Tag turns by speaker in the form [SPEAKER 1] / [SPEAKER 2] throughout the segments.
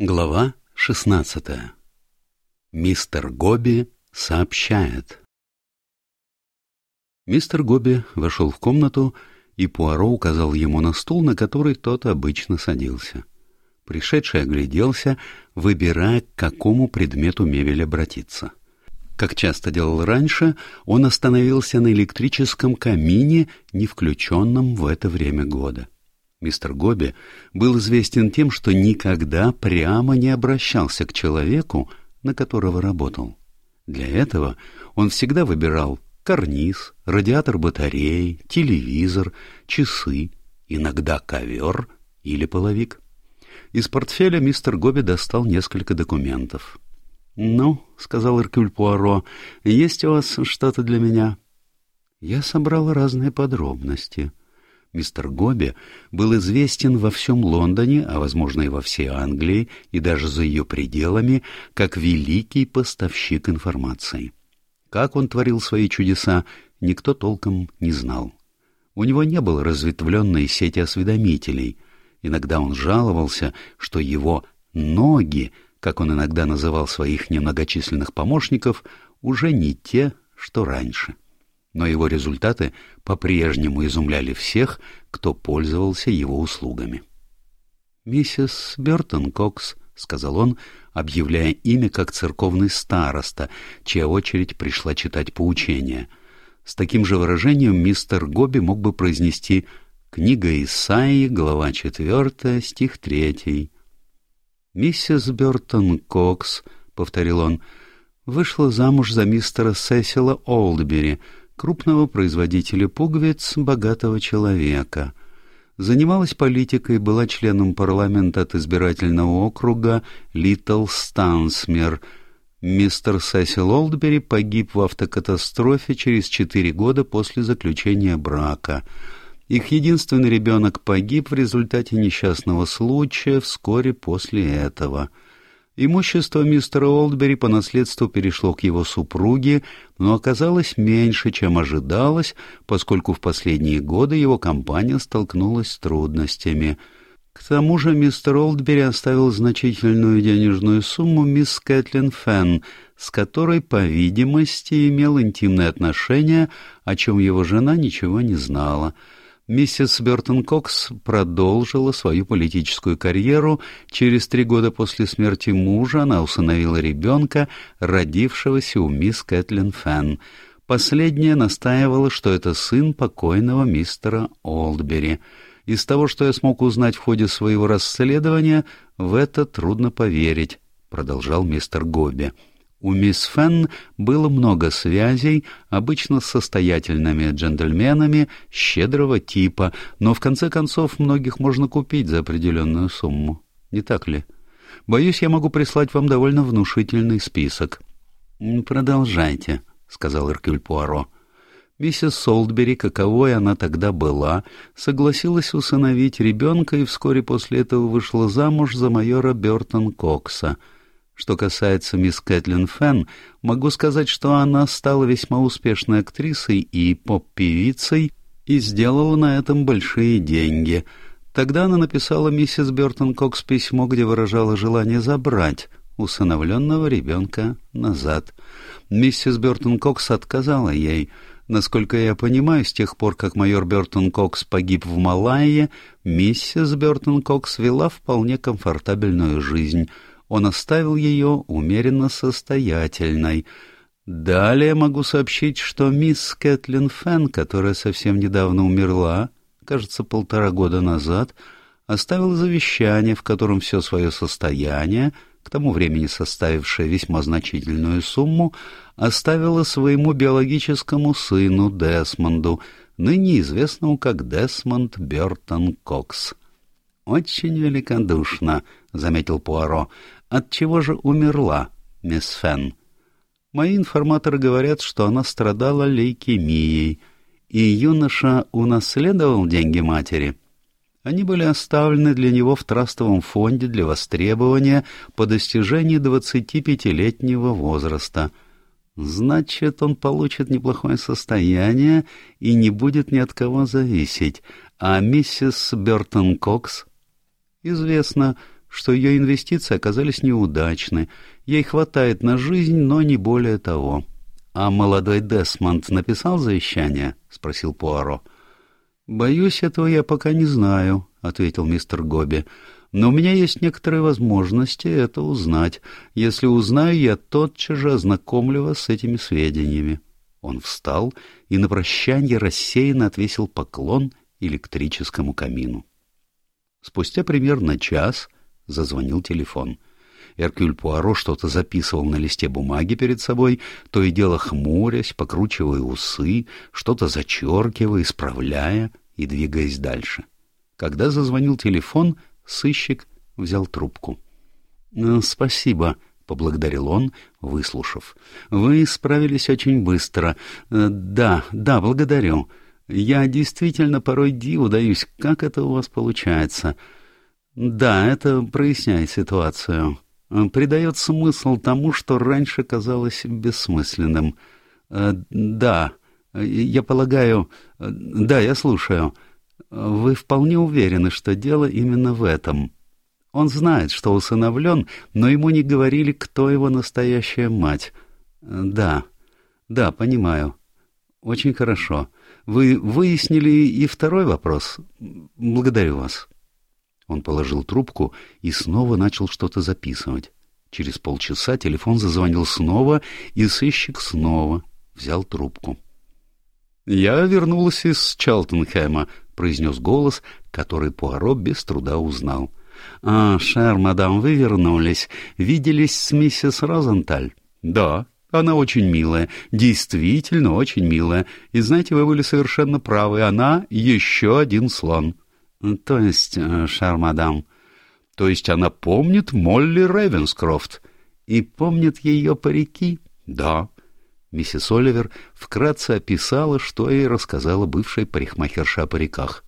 [SPEAKER 1] Глава шестнадцатая. Мистер Гоби сообщает. Мистер Гоби вошел в комнату, и Пуаро указал ему на стул, на который тот обычно садился. Пришедший огляделся, выбирая, к какому предмету мебель обратиться. Как часто делал раньше, он остановился на электрическом камине, не включенном в это время года. — Мистер Гоби был известен тем, что никогда прямо не обращался к человеку, на которого работал. Для этого он всегда выбирал карниз, радиатор батареи, телевизор, часы, иногда ковер или половик. Из портфеля мистер Гоби достал несколько документов. «Ну», — сказал Эркюль Пуаро, — «есть у вас что-то для меня?» Я собрал разные подробности. Мистер Гоби был известен во всем Лондоне, а, возможно, и во всей Англии, и даже за ее пределами, как великий поставщик информации. Как он творил свои чудеса, никто толком не знал. У него не было разветвленной сети осведомителей. Иногда он жаловался, что его «ноги», как он иногда называл своих немногочисленных помощников, уже не те, что раньше но его результаты по-прежнему изумляли всех, кто пользовался его услугами. «Миссис Бертон Кокс», — сказал он, объявляя имя как церковный староста, чья очередь пришла читать поучение. С таким же выражением мистер Гоби мог бы произнести «Книга Исаии, глава четвертая, стих третий». «Миссис Бертон Кокс», — повторил он, — вышла замуж за мистера Сесила Олдбери, крупного производителя пуговиц богатого человека. Занималась политикой, была членом парламента от избирательного округа Литл Стансмер. Мистер Сесил Олдбери погиб в автокатастрофе через четыре года после заключения брака. Их единственный ребенок погиб в результате несчастного случая вскоре после этого — Имущество мистера Олдбери по наследству перешло к его супруге, но оказалось меньше, чем ожидалось, поскольку в последние годы его компания столкнулась с трудностями. К тому же мистер Олдбери оставил значительную денежную сумму мисс Кэтлин Фенн, с которой, по видимости, имел интимные отношения, о чем его жена ничего не знала — Миссис Бертон Кокс продолжила свою политическую карьеру. Через три года после смерти мужа она усыновила ребенка, родившегося у мисс Кэтлин Фенн. Последняя настаивала, что это сын покойного мистера Олдбери. Из того, что я смог узнать в ходе своего расследования, в это трудно поверить, — продолжал мистер Гоби. У мисс Фенн было много связей, обычно с состоятельными джентльменами щедрого типа, но в конце концов многих можно купить за определенную сумму. Не так ли? Боюсь, я могу прислать вам довольно внушительный список. — Продолжайте, — сказал Эркюль Пуаро. Миссис Солдбери, каковой она тогда была, согласилась усыновить ребенка и вскоре после этого вышла замуж за майора Бертон Кокса — что касается мисс Кэтлин Фенн, могу сказать, что она стала весьма успешной актрисой и поп-певицей и сделала на этом большие деньги. Тогда она написала миссис Бертон Кокс письмо, где выражала желание забрать усыновленного ребенка назад. Миссис Бертон Кокс отказала ей. Насколько я понимаю, с тех пор, как майор Бертон Кокс погиб в Малайе, миссис Бертон Кокс вела вполне комфортабельную жизнь — он оставил ее умеренно состоятельной. Далее могу сообщить, что мисс Кэтлин Фен, которая совсем недавно умерла, кажется, полтора года назад, оставила завещание, в котором все свое состояние, к тому времени составившее весьма значительную сумму, оставила своему биологическому сыну Десмонду, ныне известному как Десмонд Бертон Кокс. «Очень великодушно», — заметил Пуаро. От чего же умерла мисс Фен? Мои информаторы говорят, что она страдала лейкемией, и юноша унаследовал деньги матери. Они были оставлены для него в трастовом фонде для востребования по достижении 25-летнего возраста. Значит, он получит неплохое состояние и не будет ни от кого зависеть. А миссис Бертон Кокс? Известно, что ее инвестиции оказались неудачны. Ей хватает на жизнь, но не более того. — А молодой Десмонд написал завещание? — спросил Пуаро. — Боюсь, этого я пока не знаю, — ответил мистер Гоби. — Но у меня есть некоторые возможности это узнать. Если узнаю, я тотчас же ознакомлю вас с этими сведениями. Он встал и на прощанье рассеянно отвесил поклон электрическому камину. Спустя примерно час зазвонил телефон. Эркюль Пуаро что-то записывал на листе бумаги перед собой, то и дело хмурясь, покручивая усы, что-то зачеркивая, исправляя и двигаясь дальше. Когда зазвонил телефон, сыщик взял трубку. «Э, «Спасибо», — поблагодарил он, выслушав. «Вы справились очень быстро. Э, да, да, благодарю. Я действительно порой диву даюсь, как это у вас получается. Да, это проясняет ситуацию. Придает смысл тому, что раньше казалось бессмысленным. Э, да, я полагаю... Да, я слушаю. Вы вполне уверены, что дело именно в этом. Он знает, что усыновлен, но ему не говорили, кто его настоящая мать. Да, да, понимаю. Очень хорошо. Вы выяснили и второй вопрос. Благодарю вас. Он положил трубку и снова начал что-то записывать. Через полчаса телефон зазвонил снова, и сыщик снова взял трубку. «Я вернулась из Чалтенхэма», — произнес голос, который Пуаро без труда узнал. «А, Шер, мадам, вы вернулись. Виделись с миссис Розенталь?» «Да», она очень милая, действительно очень милая. И знаете, вы были совершенно правы, она еще один слон. То есть, э, шар-мадам, то есть она помнит Молли Ревенскрофт и помнит ее парики? Да. Миссис Оливер вкратце описала, что ей рассказала бывшая парикмахерша о париках.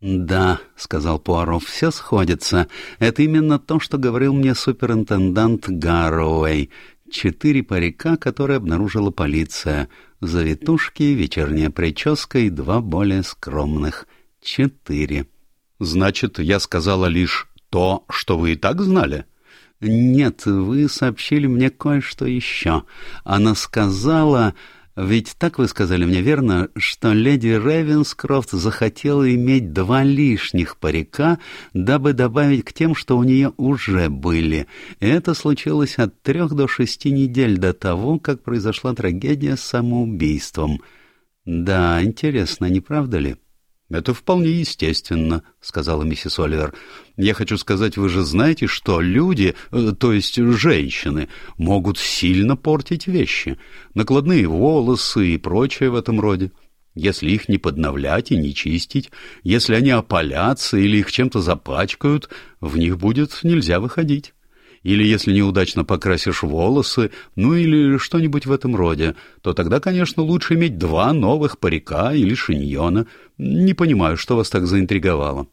[SPEAKER 1] «Да», — сказал Пуаро, — «все сходится. Это именно то, что говорил мне суперинтендант Гарроуэй. Четыре парика, которые обнаружила полиция. Завитушки, вечерняя прическа и два более скромных. Четыре. «Значит, я сказала лишь то, что вы и так знали?» «Нет, вы сообщили мне кое-что еще. Она сказала...» Ведь так вы сказали мне, верно, что леди Ревенскрофт захотела иметь два лишних парика, дабы добавить к тем, что у нее уже были. И это случилось от трех до шести недель до того, как произошла трагедия с самоубийством. Да, интересно, не правда ли? — «Это вполне естественно», — сказала миссис Оливер. «Я хочу сказать, вы же знаете, что люди, э, то есть женщины, могут сильно портить вещи, накладные волосы и прочее в этом роде. Если их не подновлять и не чистить, если они опалятся или их чем-то запачкают, в них будет нельзя выходить» или если неудачно покрасишь волосы, ну или что-нибудь в этом роде, то тогда, конечно, лучше иметь два новых парика или шиньона. Не понимаю, что вас так заинтриговало.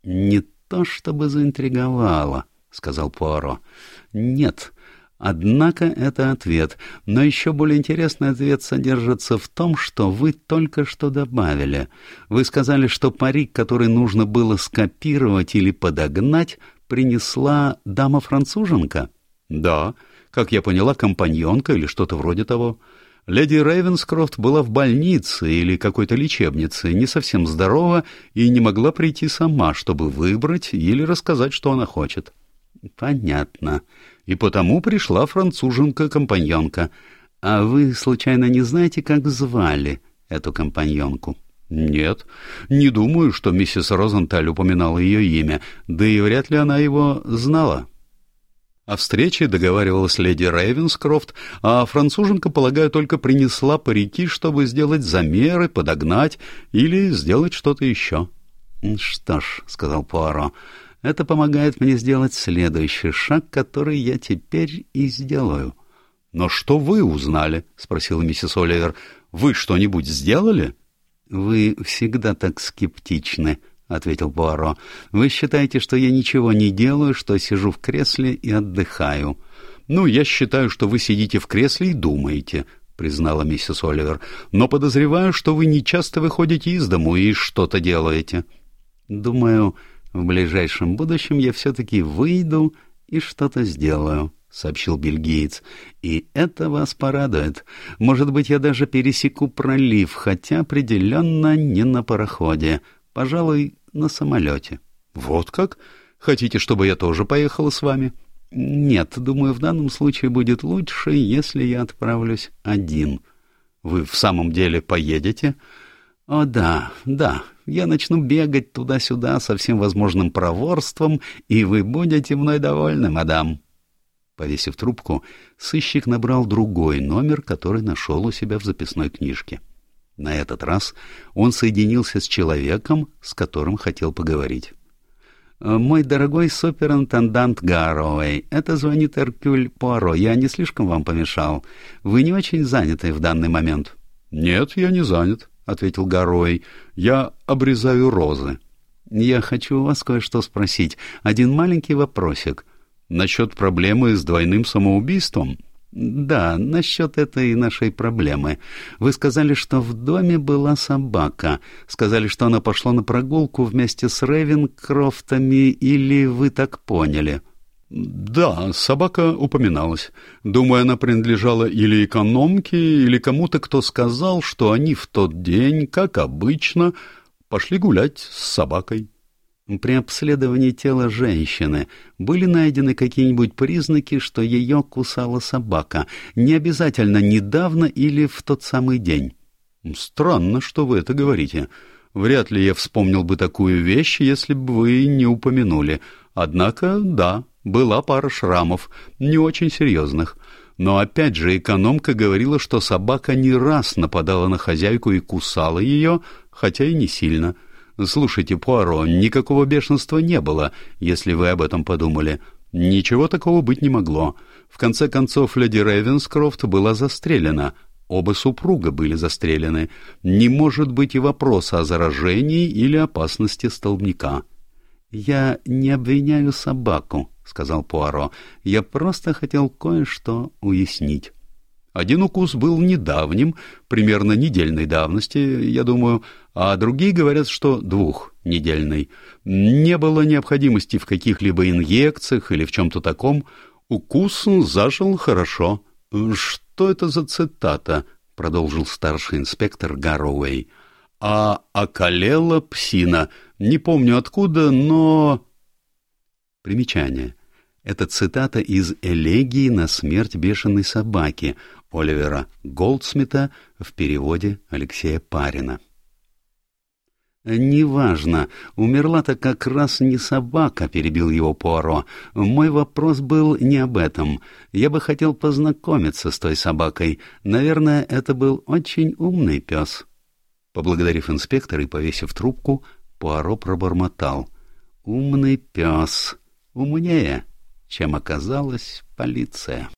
[SPEAKER 1] — Не то чтобы заинтриговало, — сказал Пуаро. — Нет. Однако это ответ. Но еще более интересный ответ содержится в том, что вы только что добавили. Вы сказали, что парик, который нужно было скопировать или подогнать, принесла дама-француженка? Да, как я поняла, компаньонка или что-то вроде того. Леди Рейвенскрофт была в больнице или какой-то лечебнице, не совсем здорова и не могла прийти сама, чтобы выбрать или рассказать, что она хочет. Понятно. И потому пришла француженка-компаньонка. А вы, случайно, не знаете, как звали эту компаньонку? «Нет, не думаю, что миссис Розенталь упоминала ее имя, да и вряд ли она его знала». О встрече договаривалась леди Рейвенскрофт, а француженка, полагаю, только принесла парики, чтобы сделать замеры, подогнать или сделать что-то еще. «Что ж», — сказал Пуаро, — «это помогает мне сделать следующий шаг, который я теперь и сделаю». «Но что вы узнали?» — спросила миссис Оливер. «Вы что-нибудь сделали?» «Вы всегда так скептичны», — ответил Пуаро. «Вы считаете, что я ничего не делаю, что сижу в кресле и отдыхаю». «Ну, я считаю, что вы сидите в кресле и думаете», — признала миссис Оливер. «Но подозреваю, что вы не часто выходите из дому и что-то делаете». «Думаю, В ближайшем будущем я все-таки выйду и что-то сделаю, — сообщил бельгиец. И это вас порадует. Может быть, я даже пересеку пролив, хотя определенно не на пароходе. Пожалуй, на самолете. — Вот как? Хотите, чтобы я тоже поехала с вами? — Нет, думаю, в данном случае будет лучше, если я отправлюсь один. — Вы в самом деле поедете? — О, да, да, я начну бегать туда-сюда со всем возможным проворством, и вы будете мной довольны, мадам. Повесив трубку, сыщик набрал другой номер, который нашел у себя в записной книжке. На этот раз он соединился с человеком, с которым хотел поговорить. «Мой дорогой суперинтендант Гарроуэй, это звонит Эркюль Пуаро. Я не слишком вам помешал. Вы не очень заняты в данный момент?»
[SPEAKER 2] «Нет, я не занят», — ответил Гарой. «Я обрезаю розы».
[SPEAKER 1] «Я хочу у вас кое-что спросить. Один маленький вопросик».
[SPEAKER 2] «Насчет проблемы с двойным самоубийством?»
[SPEAKER 1] «Да, насчет этой нашей проблемы. Вы сказали, что в доме была собака. Сказали, что она пошла на прогулку вместе с Ревенкрофтами, или вы так поняли?»
[SPEAKER 2] Да, собака упоминалась. Думаю, она принадлежала или экономке, или кому-то, кто сказал, что они в тот день, как обычно, пошли гулять с собакой.
[SPEAKER 1] При обследовании тела женщины были найдены какие-нибудь признаки, что ее кусала собака, не обязательно недавно или в тот самый день?
[SPEAKER 2] Странно, что вы это говорите. Вряд ли я вспомнил бы такую вещь, если бы вы не упомянули. Однако, да, была пара шрамов, не очень серьезных. Но опять же экономка говорила, что собака не раз нападала на хозяйку и кусала ее, хотя и не сильно. Слушайте, Пуаро, никакого бешенства не было, если вы об этом подумали. Ничего такого быть не могло. В конце концов, леди Рейвенскрофт была застрелена. Оба супруга были застрелены. Не может быть и вопроса о заражении или опасности столбняка.
[SPEAKER 1] «Я не обвиняю собаку», — сказал Пуаро. «Я просто хотел кое-что уяснить».
[SPEAKER 2] Один укус был недавним, примерно недельной давности, я думаю, а другие говорят, что двухнедельной. Не было необходимости в каких-либо инъекциях или в чем-то таком. Укус зажил хорошо. Что это за цитата? — продолжил старший инспектор Гарроуэй. «А околела псина. Не помню откуда, но...»
[SPEAKER 1] Примечание. Это цитата из «Элегии на смерть бешеной собаки» Оливера Голдсмита в переводе Алексея Парина. «Неважно. Умерла-то как раз не собака», — перебил его Пуаро. «Мой вопрос был не об этом. Я бы хотел познакомиться с той собакой. Наверное, это был очень умный пес». Поблагодарив инспектора и повесив трубку, Пуаро пробормотал. «Умный пес. Умнее, чем оказалась полиция».